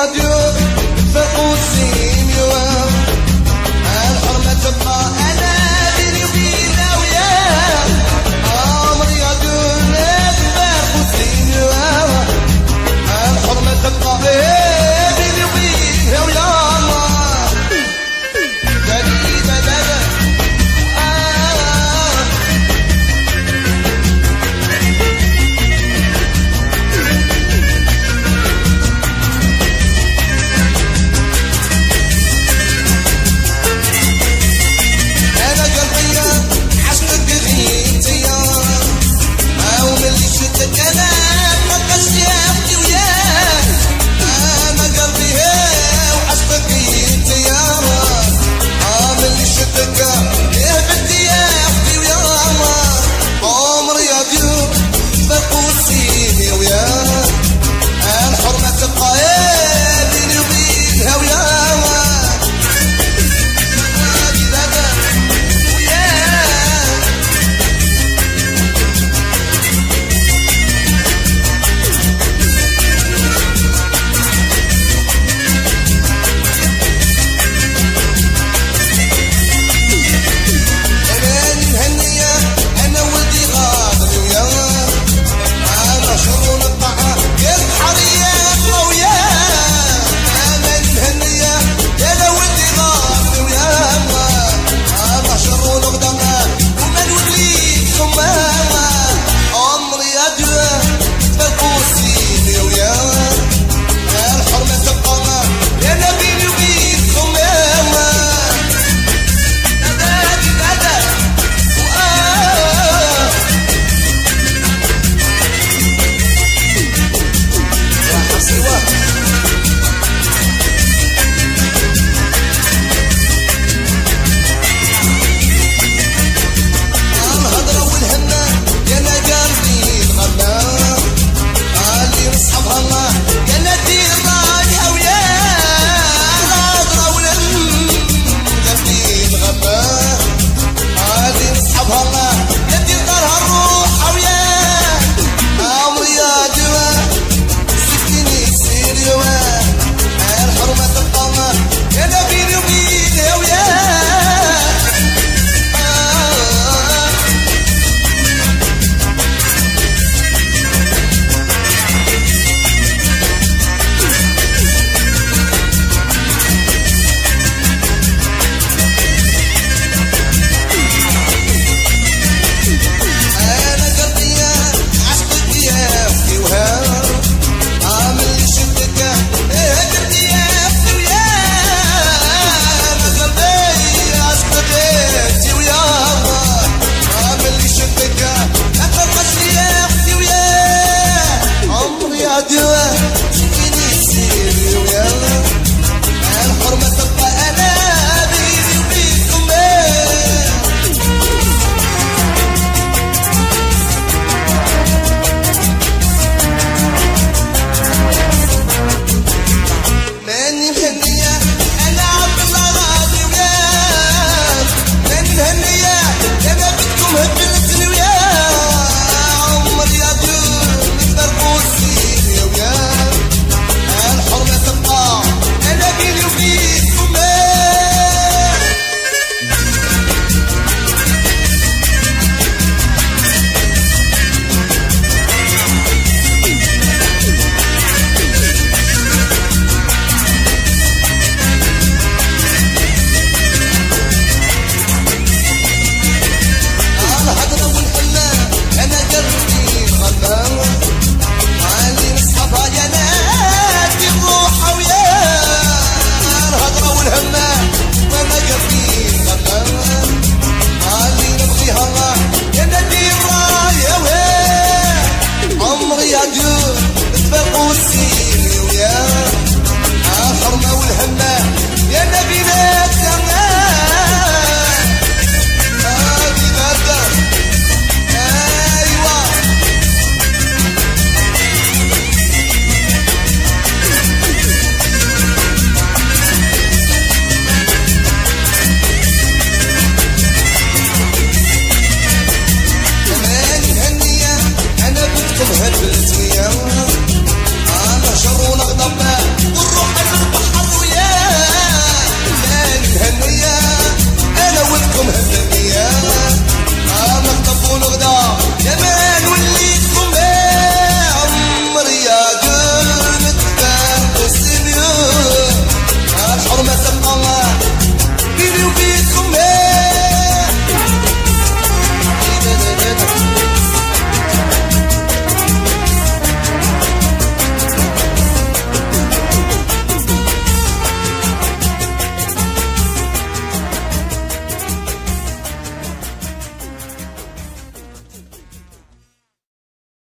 I do, but won't.